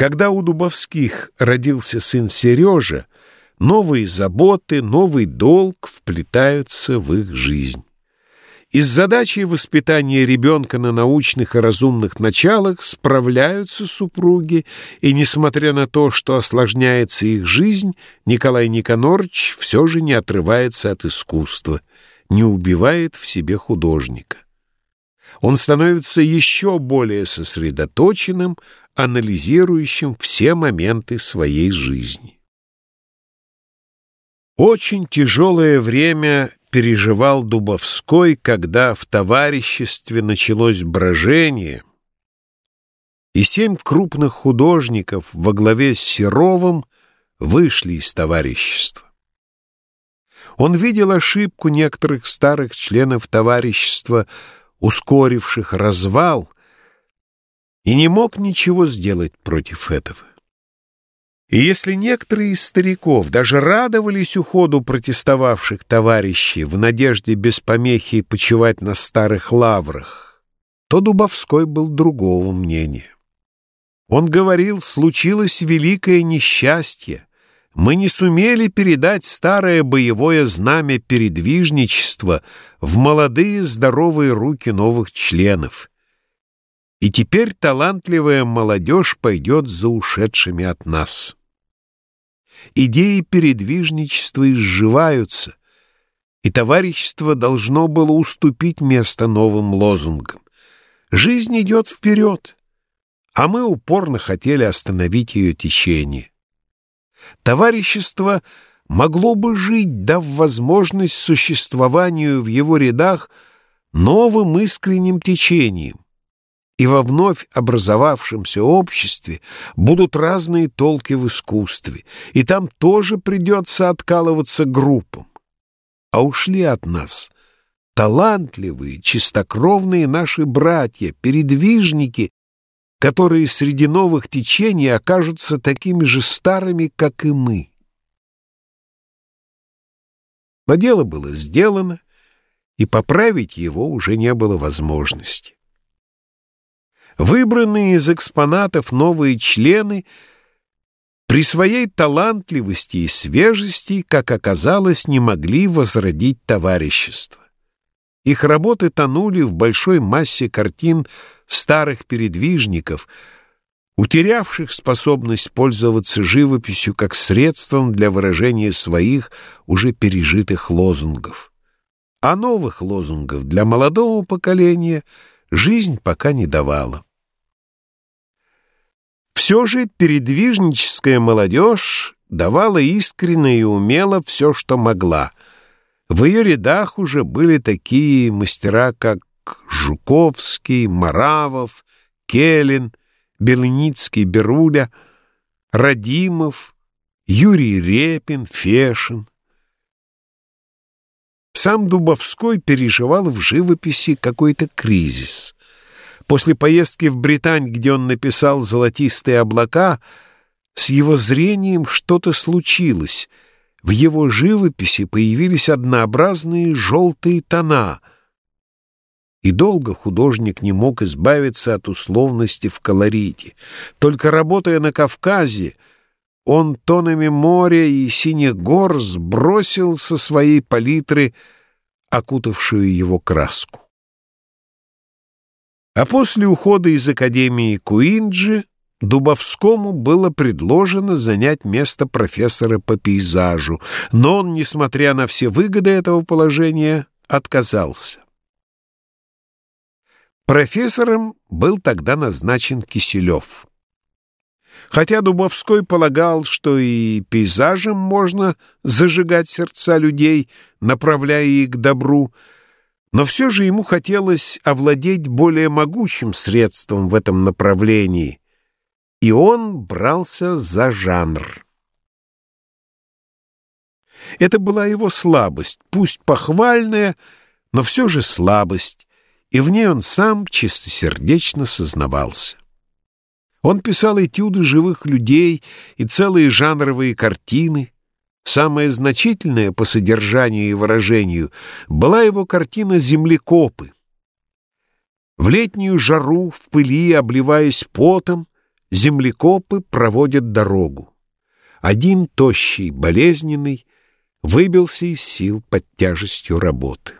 Когда у Дубовских родился сын Сережа, новые заботы, новый долг вплетаются в их жизнь. Из задачи воспитания ребенка на научных и разумных началах справляются супруги, и, несмотря на то, что осложняется их жизнь, Николай Никонорович все же не отрывается от искусства, не убивает в себе художника. Он становится еще более сосредоточенным, анализирующим все моменты своей жизни. Очень тяжелое время переживал Дубовской, когда в товариществе началось брожение, и семь крупных художников во главе с Серовым вышли из товарищества. Он видел ошибку некоторых старых членов товарищества, ускоривших развал, и не мог ничего сделать против этого. И если некоторые из стариков даже радовались уходу протестовавших товарищей в надежде без помехи почивать на старых лаврах, то Дубовской был другого мнения. Он говорил, случилось великое несчастье, мы не сумели передать старое боевое знамя передвижничества в молодые здоровые руки новых членов. И теперь талантливая молодежь пойдет за ушедшими от нас. Идеи передвижничества изживаются, и товарищество должно было уступить место новым лозунгам. Жизнь идет вперед, а мы упорно хотели остановить ее течение. Товарищество могло бы жить, дав возможность существованию в его рядах новым искренним течением, и во вновь образовавшемся обществе будут разные толки в искусстве, и там тоже придется откалываться группам. А ушли от нас талантливые, чистокровные наши братья, передвижники, которые среди новых течений окажутся такими же старыми, как и мы. Но дело было сделано, и поправить его уже не было возможности. Выбранные из экспонатов новые члены при своей талантливости и свежести, как оказалось, не могли возродить товарищество. Их работы тонули в большой массе картин старых передвижников, утерявших способность пользоваться живописью как средством для выражения своих уже пережитых лозунгов. А новых лозунгов для молодого поколения жизнь пока не давала. Все же передвижническая молодежь давала искренне и умело все, что могла. В ее рядах уже были такие мастера, как Жуковский, Маравов, Келин, Беленицкий, Беруля, Радимов, Юрий Репин, Фешин. Сам Дубовской переживал в живописи какой-то кризис. После поездки в Британь, где он написал «Золотистые облака», с его зрением что-то случилось. В его живописи появились однообразные желтые тона. И долго художник не мог избавиться от условности в колорите. Только работая на Кавказе, он тонами моря и синих гор сбросил со своей палитры окутавшую его краску. А после ухода из Академии Куинджи Дубовскому было предложено занять место профессора по пейзажу, но он, несмотря на все выгоды этого положения, отказался. Профессором был тогда назначен Киселев. Хотя Дубовской полагал, что и пейзажем можно зажигать сердца людей, направляя их к добру, но все же ему хотелось овладеть более могучим средством в этом направлении, и он брался за жанр. Это была его слабость, пусть похвальная, но все же слабость, и в ней он сам чистосердечно сознавался. Он писал этюды живых людей и целые жанровые картины, Самое значительное по содержанию и выражению была его картина «Землекопы». В летнюю жару, в пыли, обливаясь потом, землекопы проводят дорогу. Один тощий, болезненный, выбился из сил под тяжестью работы.